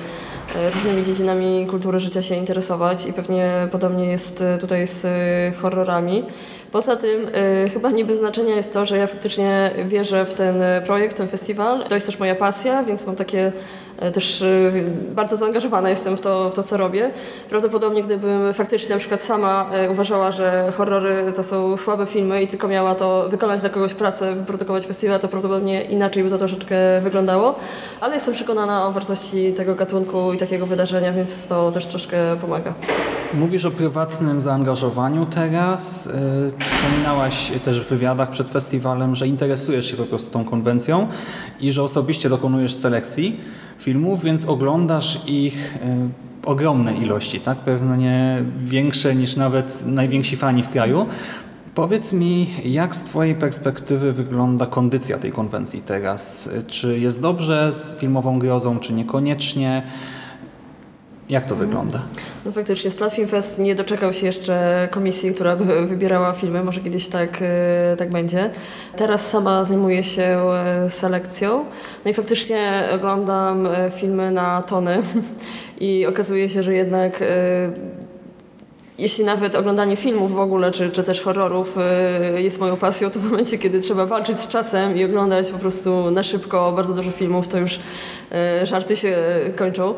różnymi dziedzinami kultury życia się interesować i pewnie podobnie jest tutaj z horrorami. Poza tym chyba nie bez znaczenia jest to, że ja faktycznie wierzę w ten projekt, ten festiwal. To jest też moja pasja, więc mam takie też e, bardzo zaangażowana jestem w to, w to, co robię. Prawdopodobnie gdybym faktycznie na przykład sama e, uważała, że horrory to są słabe filmy i tylko miała to wykonać dla kogoś pracę, wyprodukować festiwal, to prawdopodobnie inaczej by to troszeczkę wyglądało. Ale jestem przekonana o wartości tego gatunku i takiego wydarzenia, więc to też troszkę pomaga. Mówisz o prywatnym zaangażowaniu teraz. Wspominałaś też w wywiadach przed festiwalem, że interesujesz się po prostu tą konwencją i że osobiście dokonujesz selekcji filmów, więc oglądasz ich yy, ogromne ilości, tak? Pewnie większe niż nawet najwięksi fani w kraju. Powiedz mi, jak z Twojej perspektywy wygląda kondycja tej konwencji teraz? Czy jest dobrze z filmową grozą, czy niekoniecznie? Jak to wygląda? No faktycznie, Splatfilm Fest nie doczekał się jeszcze komisji, która by wybierała filmy, może kiedyś tak, e, tak będzie. Teraz sama zajmuję się e, selekcją, no i faktycznie oglądam e, filmy na tony i okazuje się, że jednak jeśli nawet oglądanie filmów w ogóle, czy, czy też horrorów jest moją pasją, to w momencie, kiedy trzeba walczyć z czasem i oglądać po prostu na szybko bardzo dużo filmów, to już żarty się kończą.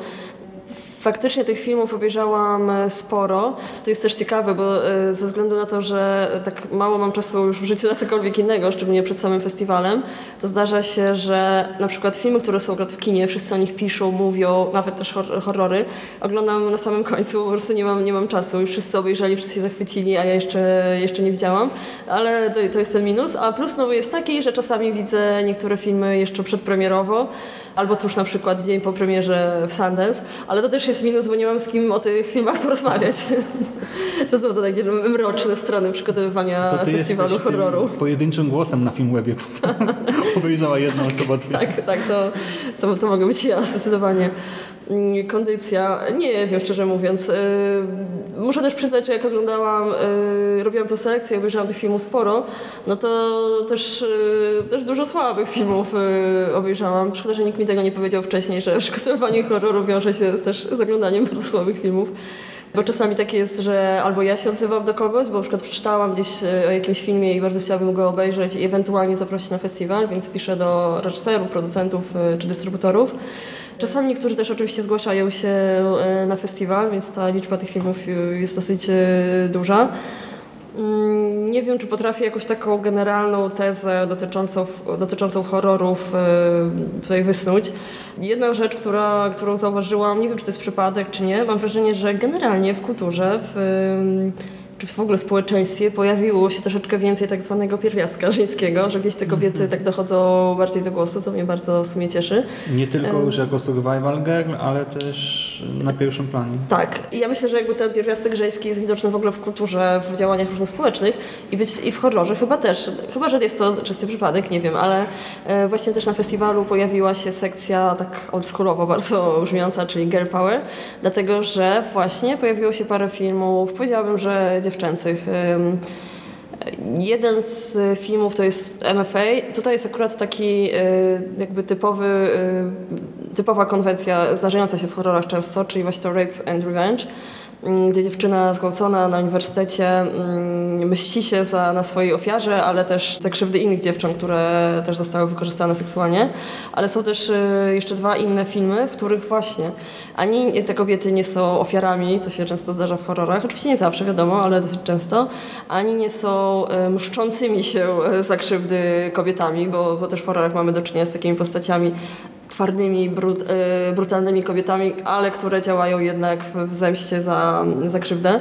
Faktycznie tych filmów obejrzałam e, sporo. To jest też ciekawe, bo e, ze względu na to, że tak mało mam czasu już w życiu na cokolwiek innego, szczególnie przed samym festiwalem, to zdarza się, że na przykład filmy, które są akurat w kinie, wszyscy o nich piszą, mówią, nawet też hor- horrory, oglądam na samym końcu, po prostu nie mam, nie mam czasu. Już wszyscy obejrzeli, wszyscy się zachwycili, a ja jeszcze, jeszcze nie widziałam, ale to, to jest ten minus. A plus nowy jest taki, że czasami widzę niektóre filmy jeszcze przedpremierowo, albo tuż na przykład dzień po premierze w Sundance, ale to też jest minus, bo nie mam z kim o tych filmach porozmawiać. to są to takie mroczne strony przygotowywania To ty festiwalu horroru. pojedynczym głosem na Filmwebie. Obejrzała jedna osoba. Tak, tak, to, to, to mogę być ja zdecydowanie. Mm, Kondycja, nie wiem szczerze mówiąc. Yy, Muszę też przyznać, że jak oglądałam, yy, robiłam tę selekcję, obejrzałam tych filmów sporo, no to też, yy, też dużo słabych filmów obejrzałam. Szkoda, że nikt mi tego nie powiedział wcześniej, że przygotowywanie horroru wiąże się też z oglądaniem bardzo słabych filmów. Bo czasami tak jest, że albo ja się odzywam do kogoś, bo na przykład przeczytałam gdzieś e, o jakimś filmie i bardzo chciałabym go obejrzeć i ewentualnie zaprosić na festiwal, więc piszę do reżyserów, producentów e, czy dystrybutorów. Czasami niektórzy też oczywiście zgłaszają się e, na festiwal, więc ta liczba tych filmów jest dosyć e, duża. Mm, Nie wiem, czy potrafię jakąś taką generalną tezę dotyczącą, dotyczącą horrorów e, tutaj wysnuć. Jedna rzecz, która, którą zauważyłam, nie wiem, czy to jest przypadek, czy nie, mam wrażenie, że generalnie w kulturze, w, czy w ogóle w społeczeństwie pojawiło się troszeczkę więcej tak zwanego pierwiastka żeńskiego, że gdzieś te kobiety tak dochodzą bardziej do głosu, co mnie bardzo w sumie cieszy. Nie tylko już jako survival girl, ale też na pierwszym planie. Tak, i ja myślę, że jakby ten pierwiastek żeński jest widoczny w ogóle w kulturze, w działaniach różnych społecznych i, być, i w horrorze chyba też. Chyba, że jest to czysty przypadek, nie wiem, ale e, właśnie też na festiwalu pojawiła się sekcja tak oldschoolowo bardzo brzmiąca, czyli Girl Power, dlatego, że właśnie pojawiło się parę filmów, powiedziałabym, że dziewczęcych. Jeden z filmów to jest MFA. Tutaj jest akurat taki e, jakby typowy, e, typowa konwencja zdarzająca się w horrorach często, czyli właśnie to Rape and Revenge. Mm, gdzie dziewczyna zgwałcona na uniwersytecie mm, mści się za, na swojej ofiarze, ale też za krzywdy innych dziewcząt, które też zostały wykorzystane seksualnie. Ale są też y, jeszcze dwa inne filmy, w których właśnie ani te kobiety nie są ofiarami, co się często zdarza w horrorach, oczywiście nie zawsze, wiadomo, ale dosyć często, ani nie są y, mszczącymi się y, za krzywdy kobietami, bo, bo też w horrorach mamy do czynienia z takimi postaciami twardymi, brut, y, brutalnymi kobietami, ale które działają jednak w, zemście za, za krzywdę.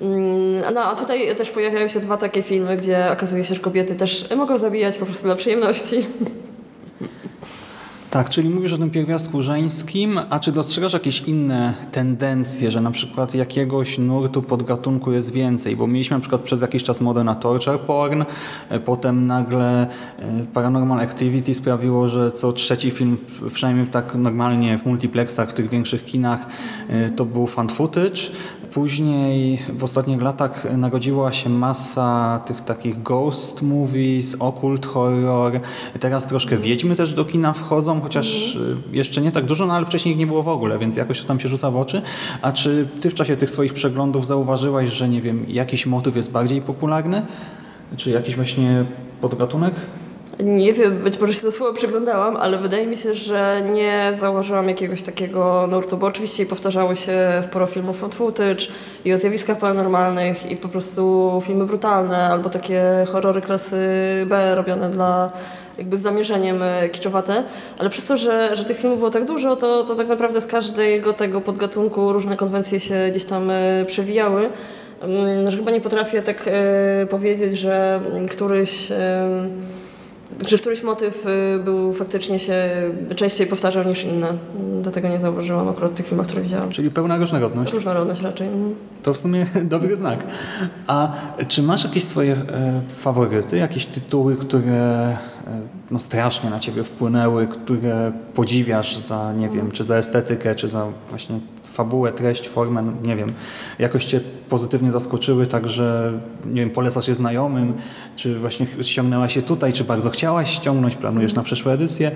Mm, No, a tutaj też pojawiają się dwa takie filmy, gdzie okazuje się, że kobiety też mogą zabijać po prostu dla przyjemności. Tak, czyli mówisz o tym pierwiastku żeńskim, a czy dostrzegasz jakieś inne tendencje, że na przykład jakiegoś nurtu podgatunku jest więcej? Bo mieliśmy na przykład przez jakiś czas modę na torture porn, e, potem nagle e, Paranormal Activity sprawiło, że co trzeci film, przynajmniej tak normalnie w multiplexach, w tych większych kinach, e, to był fan footage. Później w ostatnich latach narodziła się masa tych takich ghost movies, occult horror. Teraz troszkę wiedźmy też do kina wchodzą, chociaż y, jeszcze nie tak dużo, no ale wcześniej ich nie było w ogóle, więc jakoś to tam się rzuca w oczy. A czy ty w czasie tych swoich przeglądów zauważyłaś, że nie wiem, jakiś motyw jest bardziej popularny? Czy jakiś właśnie podgatunek? Nie wiem, być może się to słowo przeglądałam, ale wydaje mi się, że nie zauważyłam jakiegoś takiego nurtu, bo oczywiście powtarzało się sporo filmów found footage i o zjawiskach paranormalnych i po prostu filmy brutalne albo takie horrory klasy B robione dla jakby z zamierzeniem e, kiczowate, ale przez to, że, że tych filmów było tak dużo, to, to tak naprawdę z każdego tego podgatunku różne konwencje się gdzieś tam e, przewijały. Mm, Że chyba nie potrafię tak e, powiedzieć, że któryś że któryś motyw y, był faktycznie się częściej powtarzał niż inne. Do tego nie zauważyłam akurat w tych filmach, które widziałam. Czyli pełna różnorodność. Różnorodność raczej. mhm. To w sumie dobry znak. A czy masz jakieś swoje e, faworyty, jakieś tytuły, które e, no, strasznie na ciebie wpłynęły, które podziwiasz za, nie wiem, czy za estetykę, czy za właśnie fabułę, treść, formę, no, nie wiem, jakoś cię pozytywnie zaskoczyły, także, nie wiem, polecasz je znajomym, czy właśnie ściągnęłaś się tutaj, czy bardzo chciałaś ściągnąć, planujesz na przyszłe edycje?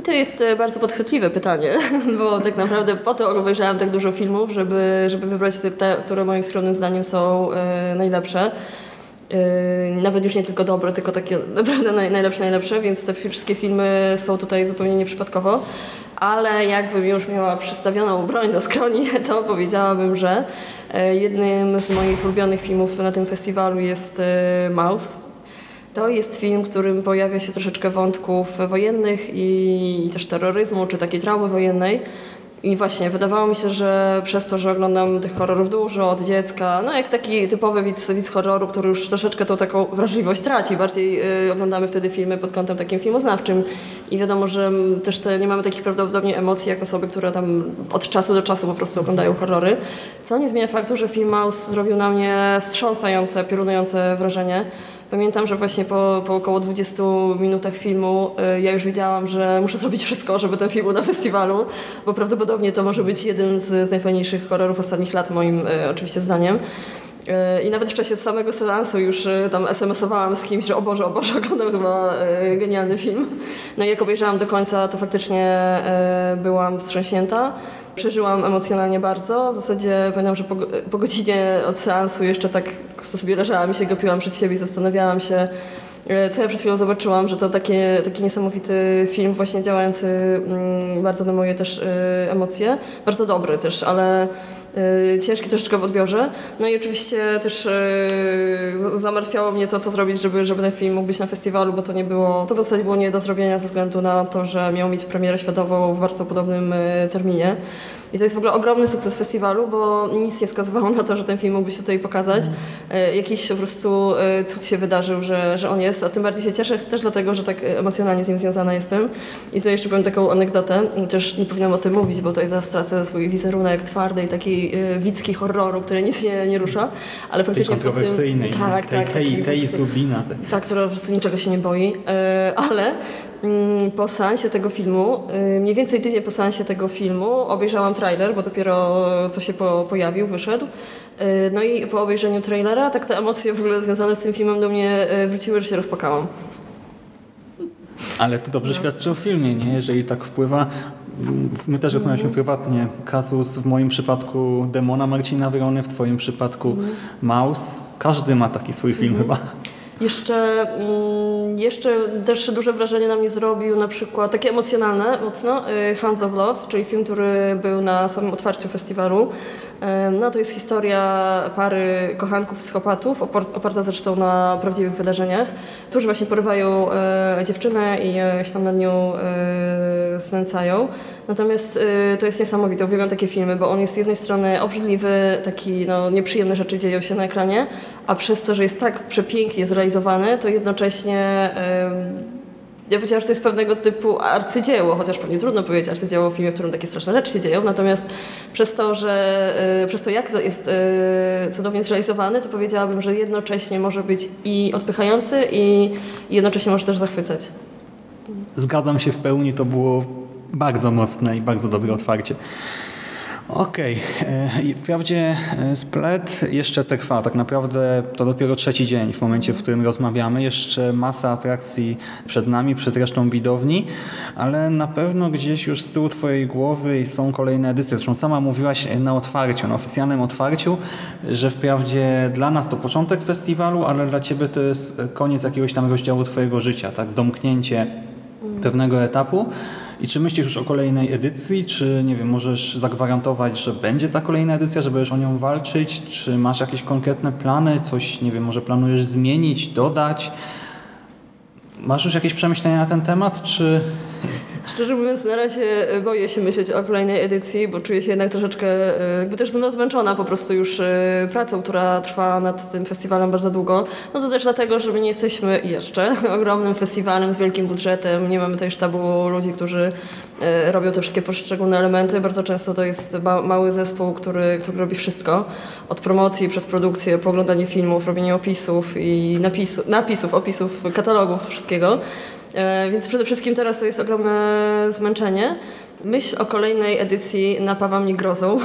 I to jest e, bardzo podchwytliwe pytanie, bo tak naprawdę po to obejrzałam tak dużo filmów, żeby, żeby wybrać te, które moim skromnym zdaniem są e, najlepsze. E, nawet już nie tylko dobre, tylko takie naprawdę naj, najlepsze, najlepsze, więc te wszystkie filmy są tutaj zupełnie nieprzypadkowo. Ale jakbym już miała przystawioną broń do skroni, to powiedziałabym, że e, jednym z moich ulubionych filmów na tym festiwalu jest e, Maus. To jest film, w którym pojawia się troszeczkę wątków wojennych i też terroryzmu, czy takiej traumy wojennej. I właśnie wydawało mi się, że przez to, że oglądam tych horrorów dużo od dziecka, no jak taki typowy widz, widz horroru, który już troszeczkę tą taką wrażliwość traci, bardziej y, oglądamy wtedy filmy pod kątem takim filmoznawczym. I wiadomo, że też te, nie mamy takich prawdopodobnie emocji jak osoby, które tam od czasu do czasu po prostu oglądają horrory, co nie zmienia faktu, że film Mouse zrobił na mnie wstrząsające, piorunujące wrażenie. Pamiętam, że właśnie po, po około 20 minutach filmu y, ja już wiedziałam, że muszę zrobić wszystko, żeby ten film był na festiwalu, bo prawdopodobnie to może być jeden z, z najfajniejszych horrorów ostatnich lat, moim y, oczywiście zdaniem. Y, I nawet w czasie samego seansu już y, tam SMS-owałam z kimś, że o Boże, o Boże, oglądam chyba y, genialny film. No i jak obejrzałam do końca, to faktycznie byłam wstrząśnięta. Przeżyłam emocjonalnie bardzo. W zasadzie pamiętam, że po, po godzinie od seansu jeszcze tak sobie leżałam i się gapiłam przed siebie i zastanawiałam się, e, co ja przed chwilą zobaczyłam, że to takie, taki niesamowity film, właśnie działający mm, bardzo na moje też e, emocje. Bardzo dobry też, ale e, ciężki troszeczkę w odbiorze. No i oczywiście też z- zamartwiało mnie to, co zrobić, żeby, żeby ten film mógł być na festiwalu, bo to nie było, to w zasadzie było nie do zrobienia ze względu na to, że miał mieć premierę światową w bardzo podobnym e, terminie. I to jest w ogóle ogromny sukces festiwalu, bo nic nie wskazywało na to, że ten film mógłby się tutaj pokazać. E, Jakiś po prostu e, cud się wydarzył, że, że on jest, a tym bardziej się cieszę też dlatego, że tak emocjonalnie z nim związana jestem. I tu jeszcze powiem taką anegdotę, też nie powinnam o tym mówić, bo tutaj zaraz stracę swój wizerunek twardy i taki e, widzki horroru, który nic nie, nie rusza, ale Tej faktycznie po tym- kontrowersyjnej, tak, tej, tak, tej, tej po z Lublina. Tej. tak, która po prostu niczego się nie boi, E, ale po seansie tego filmu, e, mniej więcej tydzień po seansie tego filmu obejrzałam trailer, bo dopiero co się po, pojawił, wyszedł. E, No i po obejrzeniu trailera tak te emocje w ogóle związane z tym filmem do mnie e, wróciły, że się rozpłakałam. Ale to dobrze świadczy o filmie, nie? Jeżeli tak wpływa. My też rozmawialiśmy prywatnie. Kazus w moim przypadku Demona Marcina Wrony, w twoim przypadku Maus. Każdy ma taki swój film chyba. Jeszcze, mm, jeszcze też duże wrażenie na mnie zrobił na przykład, takie emocjonalne mocno, y, Hands of Love, czyli film, który był na samym otwarciu festiwalu. No to jest historia pary kochanków psychopatów, opar- oparta zresztą na prawdziwych wydarzeniach, którzy właśnie porywają e, dziewczynę i się tam nad nią e, znęcają. Natomiast e, to jest niesamowite, uwielbiam takie filmy, bo on jest z jednej strony obrzydliwy, taki no, nieprzyjemne rzeczy dzieją się na ekranie, a przez to, że jest tak przepięknie zrealizowany, to jednocześnie ja powiedziałam, że to jest pewnego typu arcydzieło, chociaż pewnie trudno powiedzieć arcydzieło w filmie, w którym takie straszne rzeczy się dzieją, natomiast przez to, że e, przez to jak jest e, cudownie zrealizowany, to powiedziałabym, że jednocześnie może być i odpychający i jednocześnie może też zachwycać. Zgadzam się w pełni, to było bardzo mocne i bardzo dobre otwarcie. Okej, e, i wprawdzie e, splet jeszcze trwa, tak naprawdę to dopiero trzeci dzień w momencie, w którym rozmawiamy, jeszcze masa atrakcji przed nami, przed resztą widowni, ale na pewno gdzieś już z tyłu twojej głowy i są kolejne edycje, zresztą sama mówiłaś e, na otwarciu, na oficjalnym otwarciu, że wprawdzie dla nas to początek festiwalu, ale dla ciebie to jest e, koniec jakiegoś tam rozdziału twojego życia, tak, domknięcie pewnego etapu. I czy myślisz już o kolejnej edycji, czy nie wiem, możesz zagwarantować, że będzie ta kolejna edycja, że będziesz o nią walczyć? Czy masz jakieś konkretne plany, coś, nie wiem, może planujesz zmienić, dodać? Masz już jakieś przemyślenia na ten temat, czy Szczerze mówiąc, na razie e, boję się myśleć o kolejnej edycji, bo czuję się jednak troszeczkę, e, jakby też no, zmęczona po prostu już e, pracą, która trwa nad tym festiwalem bardzo długo. No to też dlatego, że my nie jesteśmy jeszcze ogromnym festiwalem z wielkim budżetem, nie mamy tutaj sztabu ludzi, którzy robią te wszystkie poszczególne elementy. Bardzo często to jest ma mały zespół, który, który robi wszystko. Od promocji przez produkcję, po oglądanie filmów, robienie opisów i napisu, napisów, opisów, katalogów, wszystkiego. E, Więc przede wszystkim teraz to jest ogromne zmęczenie. Myśl o kolejnej edycji napawa mnie grozą,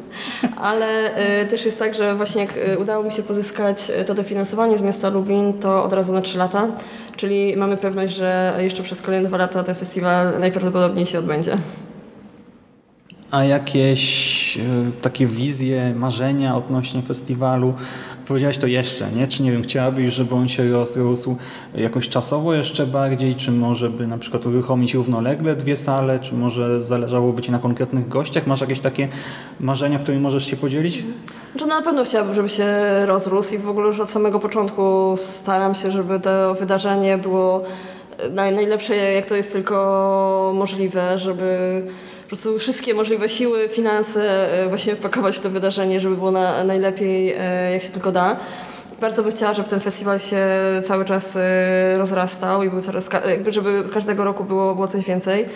ale e, też jest tak, że właśnie jak e, udało mi się pozyskać to dofinansowanie z miasta Lublin, to od razu na 3 lata, czyli mamy pewność, że jeszcze przez kolejne dwa lata ten festiwal najprawdopodobniej się odbędzie. a jakieś takie wizje, marzenia odnośnie festiwalu? Powiedziałaś to jeszcze, nie? Czy nie wiem, chciałabyś, żeby on się rozrósł jakoś czasowo jeszcze bardziej, czy może by na przykład uruchomić równolegle dwie sale, czy może zależałoby Ci na konkretnych gościach? Masz jakieś takie marzenia, którymi możesz się podzielić? Znaczy, na pewno chciałabym, żeby się rozrósł i w ogóle już od samego początku staram się, żeby to wydarzenie było naj, najlepsze, jak to jest tylko możliwe, żeby po prostu wszystkie możliwe siły, finanse e, właśnie wpakować w to wydarzenie, żeby było na, najlepiej, e, jak się tylko da. Bardzo bym chciała, żeby ten festiwal się cały czas e, rozrastał i był coraz, jakby żeby każdego roku było, było coś więcej.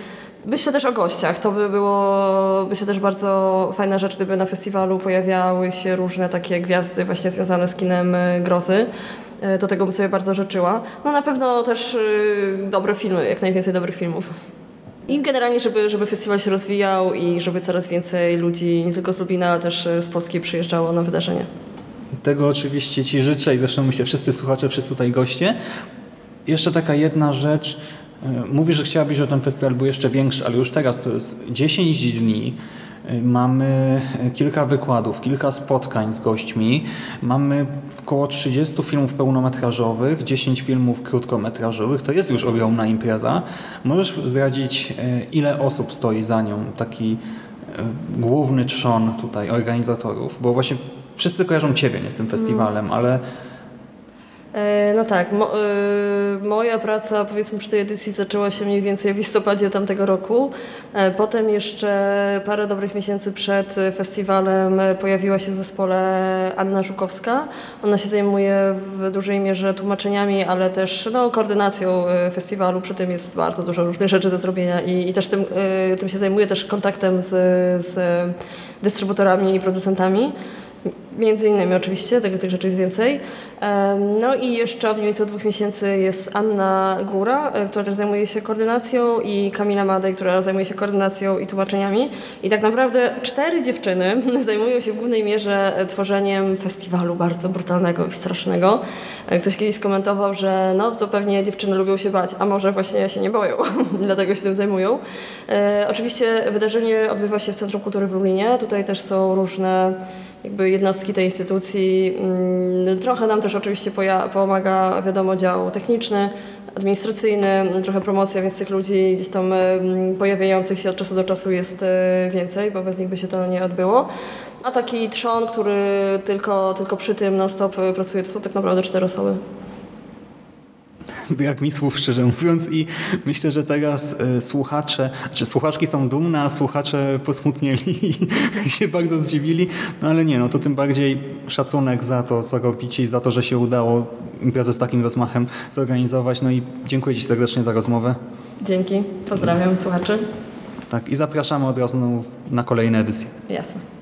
Myślę też o gościach. To by było, myślę też bardzo fajna rzecz, gdyby na festiwalu pojawiały się różne takie gwiazdy właśnie związane z kinem grozy. Do tego bym sobie bardzo życzyła. No na pewno też dobre filmy, jak najwięcej dobrych filmów. I generalnie, żeby, żeby festiwal się rozwijał i żeby coraz więcej ludzi, nie tylko z Lublina, ale też e, z Polski przyjeżdżało na wydarzenie. Tego oczywiście Ci życzę i zresztą myślę wszyscy słuchacze, wszyscy tutaj goście. Jeszcze taka jedna rzecz. E, Mówisz, że chciałabyś, żeby ten festiwal był jeszcze większy, ale już teraz to jest 10 dni. E, Mamy kilka wykładów, kilka spotkań z gośćmi. Mamy około 30 filmów pełnometrażowych, 10 filmów krótkometrażowych. To jest już ogromna impreza. Możesz zdradzić, e, ile osób stoi za nią? Taki e, główny trzon tutaj organizatorów, bo właśnie wszyscy kojarzą Ciebie nie z tym festiwalem, ale E, No tak, e, moja praca powiedzmy przy tej edycji zaczęła się mniej więcej w listopadzie tamtego roku. E, Potem jeszcze parę dobrych miesięcy przed e, festiwalem e, pojawiła się w zespole Anna Żukowska. Ona się zajmuje w dużej mierze tłumaczeniami, ale też no, koordynacją e, festiwalu. Przy tym jest bardzo dużo różnych rzeczy do zrobienia i, i też tym, e, tym się zajmuje, też kontaktem z, z dystrybutorami i producentami. Między innymi oczywiście, tego tych rzeczy jest więcej. No i jeszcze od mniej od dwóch miesięcy jest Anna Góra, e, która też zajmuje się koordynacją i Kamila Madej, która zajmuje się koordynacją i tłumaczeniami. I tak naprawdę cztery dziewczyny zajmują się w głównej mierze e, tworzeniem festiwalu bardzo brutalnego i strasznego. E, Ktoś kiedyś skomentował, że no to pewnie dziewczyny lubią się bać, a może właśnie się nie boją, dlatego się tym zajmują. Oczywiście wydarzenie odbywa się w Centrum Kultury w Lublinie. Tutaj też są różne jakby jednostki tej instytucji. Mm, Trochę nam też oczywiście pomaga, wiadomo, dział techniczny, administracyjny, trochę promocja, więc tych ludzi gdzieś tam pojawiających się od czasu do czasu jest e, więcej, bo bez nich by się to nie odbyło. A taki trzon, który tylko, tylko przy tym non-stop e, pracuje, to są tak naprawdę cztery osoby. Brak mi słów, szczerze mówiąc i myślę, że teraz e, słuchacze, czy słuchaczki są dumne, a słuchacze posmutnieli i się bardzo zdziwili, no ale nie, no to tym bardziej szacunek za to, co robicie i za to, że się udało imprezę z takim rozmachem zorganizować, no i dziękuję Ci serdecznie za rozmowę. Dzięki, pozdrawiam słuchaczy. Tak, i zapraszamy od razu na kolejne edycje. Jasne.